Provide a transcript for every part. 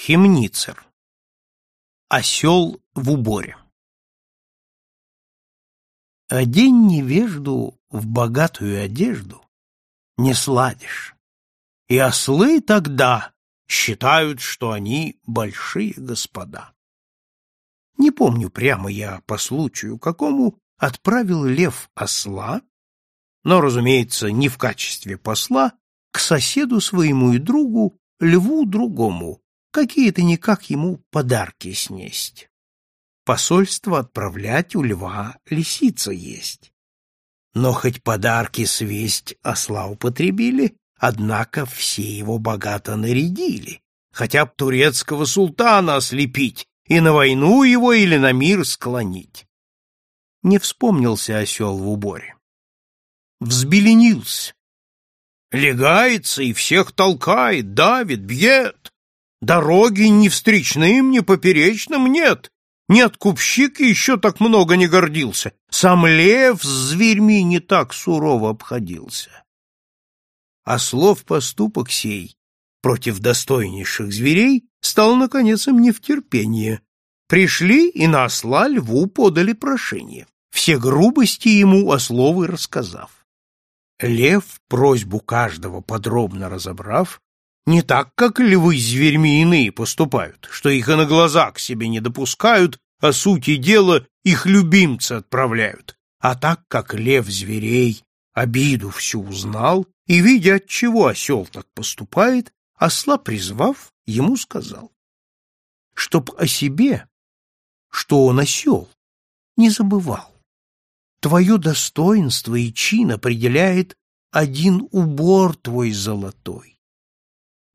Химницер. Осел в уборе. Одень невежду в богатую одежду, не сладишь. И ослы тогда считают, что они большие господа. Не помню прямо я по случаю какому отправил лев осла, но, разумеется, не в качестве посла, к соседу своему и другу, льву другому, какие-то никак ему подарки снесть. Посольство отправлять у льва лисица есть. Но хоть подарки свесть осла употребили, однако все его богато нарядили. Хотя б турецкого султана ослепить и на войну его или на мир склонить. Не вспомнился осел в уборе. Взбеленился. Легается и всех толкает, давит, бьет. Дороги ни встречны, ни поперечным нет. Нет, купщик еще так много не гордился. Сам лев с зверьми не так сурово обходился. А слов поступок сей против достойнейших зверей стал, наконец, им не в терпение. Пришли и на осла льву подали прошение, все грубости ему о ословы рассказав. Лев, просьбу каждого подробно разобрав, не так, как львы зверьми иные поступают, что их и на глаза к себе не допускают, а сути дела их любимцы отправляют, а так, как лев зверей обиду всю узнал и, видя, от чего осел так поступает, осла призвав, ему сказал, чтоб о себе, что он осел, не забывал. Твое достоинство и чин определяет один убор твой золотой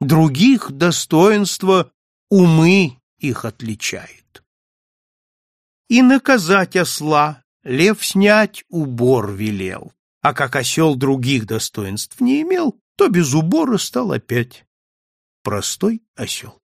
других достоинства умы их отличает. И наказать осла лев снять убор велел, а как осел других достоинств не имел, то без убора стал опять простой осел.